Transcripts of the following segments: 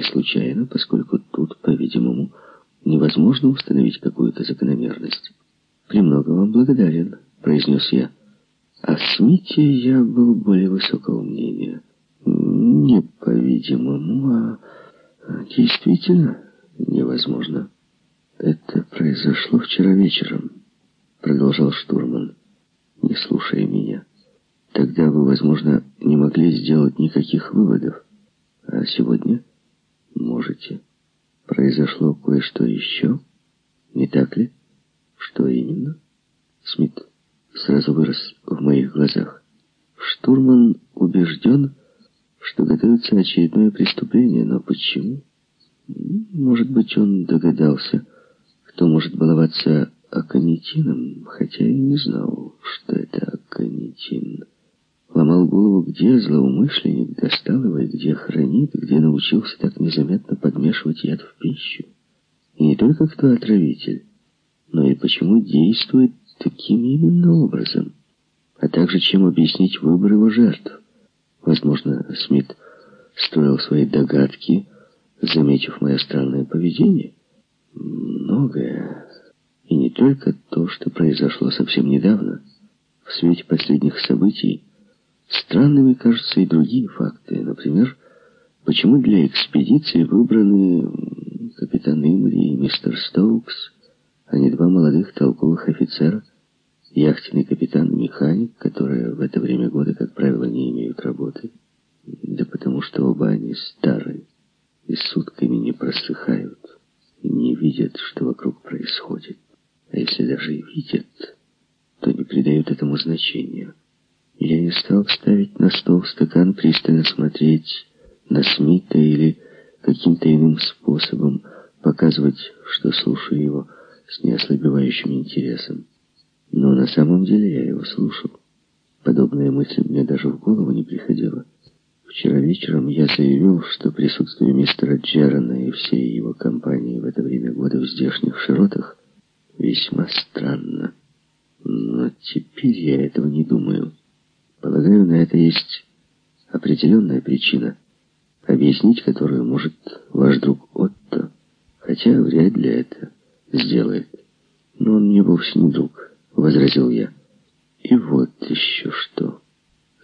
не случайно, поскольку тут, по-видимому, невозможно установить какую-то закономерность. «Премного вам благодарен», — произнес я. О Смите я был более высокого мнения. Не по-видимому, а действительно невозможно. Это произошло вчера вечером, продолжал штурман, не слушая меня. Тогда вы, возможно, не могли сделать никаких выводов. А сегодня можете. Произошло кое-что еще, не так ли? Что именно? Смит сразу вырос в моих глазах. Штурман убежден, что готовится очередное преступление, но почему? Может быть, он догадался, кто может баловаться аконитином, хотя и не знал, что это аконитин. Голову, где злоумышленник достал его и где хранит, где научился так незаметно подмешивать яд в пищу. И не только кто отравитель, но и почему действует таким именно образом, а также чем объяснить выбор его жертв. Возможно, Смит строил свои догадки, заметив мое странное поведение. Многое, и не только то, что произошло совсем недавно. В свете последних событий странными кажутся и другие факты. Например, почему для экспедиции выбраны капитан Имри и мистер Стоукс, а не два молодых толковых офицера, яхтенный капитан и механик, которые в это время года, как правило, не имеют работы. Да потому что оба они старые и сутками не просыхают, и не видят, что вокруг происходит. А если даже и видят, то не придают этому значения. Я не стал ставить на стол стакан, пристально смотреть на Смита или каким-то иным способом показывать, что слушаю его с неослабевающим интересом. Но на самом деле я его слушал. Подобная мысль мне даже в голову не приходила. Вчера вечером я заявил, что присутствие мистера Джерана и всей его компании в это время года в здешних широтах весьма странно. Но теперь я этого не думаю. Полагаю, на это есть определенная причина, объяснить которую может ваш друг Отто, хотя вряд ли это сделает. Но он мне вовсе не друг. — возразил я. «И вот еще что».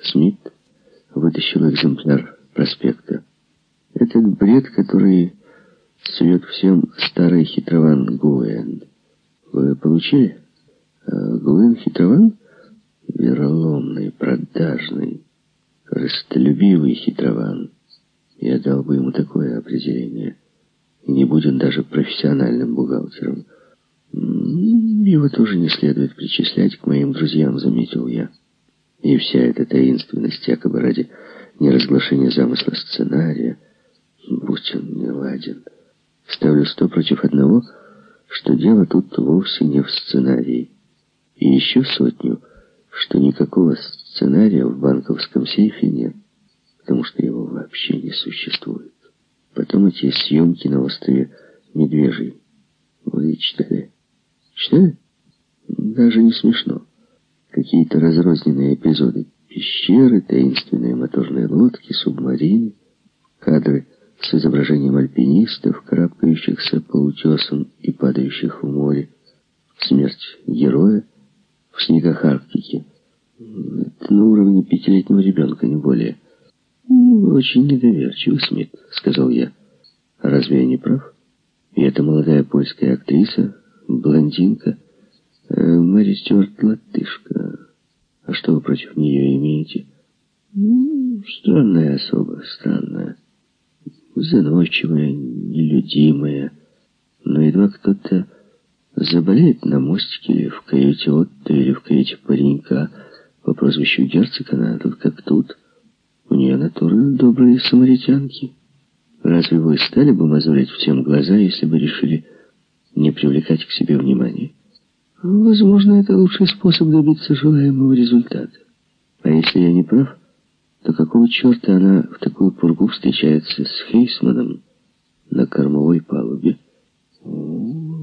Смит вытащил экземпляр проспекта. Этот бред, который сует всем старый хитрован Гуэн. Вы получили? А Гуэн хитрован? Вероломный, продажный, корыстолюбивый хитрован. Я дал бы ему такое определение. Не будь он даже профессиональным бухгалтером. Его тоже не следует причислять к моим друзьям, заметил я. И вся эта таинственность, якобы ради неразглашения замысла сценария, будь он не ладен. Ставлю сто против одного, что дело тут вовсе не в сценарии. И еще сотню, что никакого сценария в банковском сейфе нет, потому что его вообще не существует. Потом эти съемки на острове Медвежий. Вы читали? Что? Даже не смешно. Какие-то разрозненные эпизоды. Пещеры, таинственные моторные лодки, субмарины, кадры с изображением альпинистов, карабкающихся по утесам и падающих в море, смерть героя в снегах Арктики. Это на уровне пятилетнего ребенка, не более. «Очень недоверчивый, Смит», — сказал я. «Разве я не прав? И эта молодая польская актриса блондинка, э, Мэри Стюарт латышка. А что вы против нее имеете? Ну, странная особа, странная. Заносчивая, нелюдимая. Но едва кто-то заболеет на мостике или в каюте Отто, или в каюте паренька по прозвищу Герцог, она тут как тут. У нее натура добрые самаритянки. Разве вы стали бы мозолить всем глаза, если бы решили не привлекать к себе внимания. Возможно, это лучший способ добиться желаемого результата. А если я не прав, то какого черта она в такую пургу встречается с Хейсманом на кормовой палубе?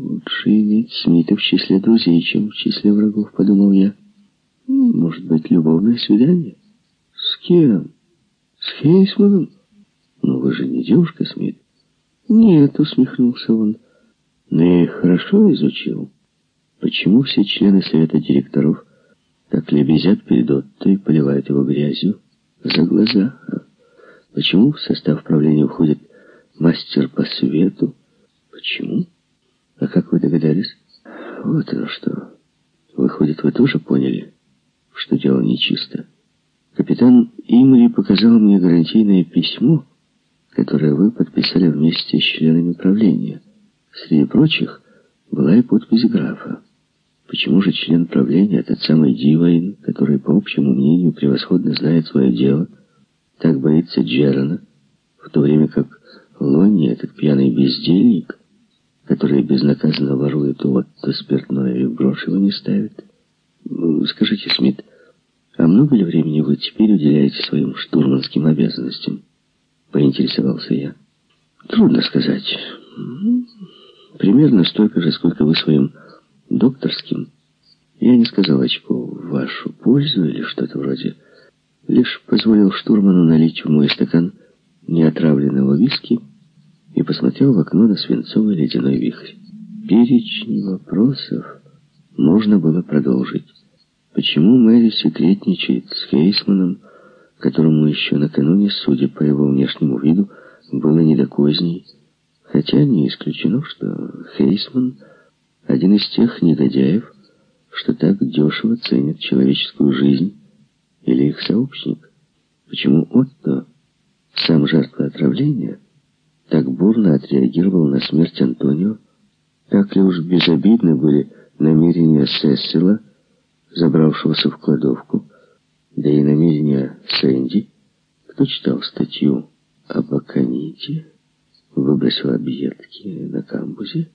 Лучше иметь Смита в числе друзей, чем в числе врагов, подумал я. Может быть, любовное свидание? С кем? С Хейсманом? Но вы же не девушка, Смит. Нет, усмехнулся он. Но я их хорошо изучил. Почему все члены совета директоров так лебезят перед Отто и поливают его грязью за глаза? Почему в состав правления входит мастер по свету? Почему? Догадались? Вот оно что. Выходит, вы тоже поняли, что дело нечисто. Капитан Имри показал мне гарантийное письмо, которое вы подписали вместе с членами правления. Среди прочих была и подпись графа. Почему же член правления, этот самый Дивайн, который, по общему мнению, превосходно знает свое дело, так боится Джерона, в то время как Лонни, этот пьяный бездельник, который безнаказанно ворует у Отто спиртное и в его не ставит? Ну, скажите, Смит, а много ли времени вы теперь уделяете своим штурманским обязанностям? Поинтересовался я. Трудно сказать. Примерно столько же, сколько вы своим докторским. Я не сказал очко в вашу пользу или что-то вроде. Лишь позволил штурману налить в мой стакан неотравленного виски и посмотрел в окно на свинцовый ледяной вихрь. Перечень вопросов можно было продолжить. Почему Мэри секретничает с Хейсманом, которому еще накануне, судя по его внешнему виду, было не до козней, хотя не исключено, что Хейсман — один из тех негодяев, что так дешево ценят человеческую жизнь, или их сообщник. Почему Отто, сам жертва отравления, так бурно отреагировал на смерть Антонио, так ли уж безобидны были намерения Сессила, забравшегося в кладовку, да и намерения Сэнди, кто читал статью об Аконите, выбросил объедки на камбузе,